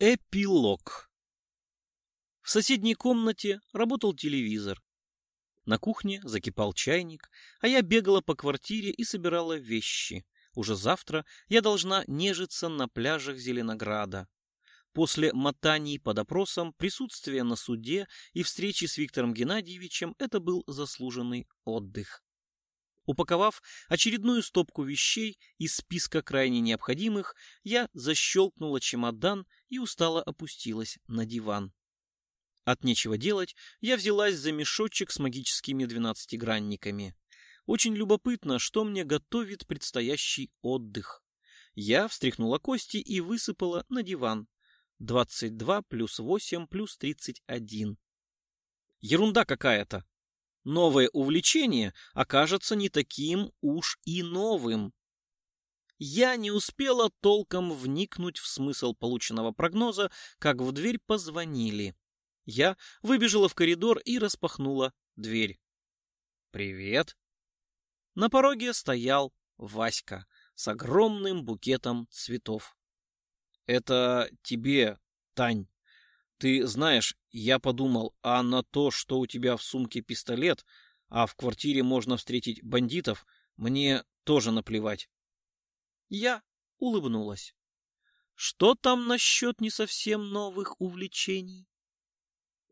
Эпилог. В соседней комнате работал телевизор. На кухне закипал чайник, а я бегала по квартире и собирала вещи. Уже завтра я должна нежиться на пляжах Зеленограда. После мотаний под опросом, присутствия на суде и встречи с Виктором Геннадьевичем это был заслуженный отдых. Упаковав очередную стопку вещей из списка крайне необходимых, я защелкнула чемодан и устало опустилась на диван. От нечего делать, я взялась за мешочек с магическими двенадцатигранниками. Очень любопытно, что мне готовит предстоящий отдых. Я встряхнула кости и высыпала на диван. 22 плюс 8 плюс 31. Ерунда какая-то новое увлечение окажется не таким уж и новым. Я не успела толком вникнуть в смысл полученного прогноза, как в дверь позвонили. Я выбежала в коридор и распахнула дверь. «Привет!» На пороге стоял Васька с огромным букетом цветов. «Это тебе, Тань», ты знаешь, я подумал, а на то, что у тебя в сумке пистолет, а в квартире можно встретить бандитов, мне тоже наплевать. Я улыбнулась. Что там насчет не совсем новых увлечений?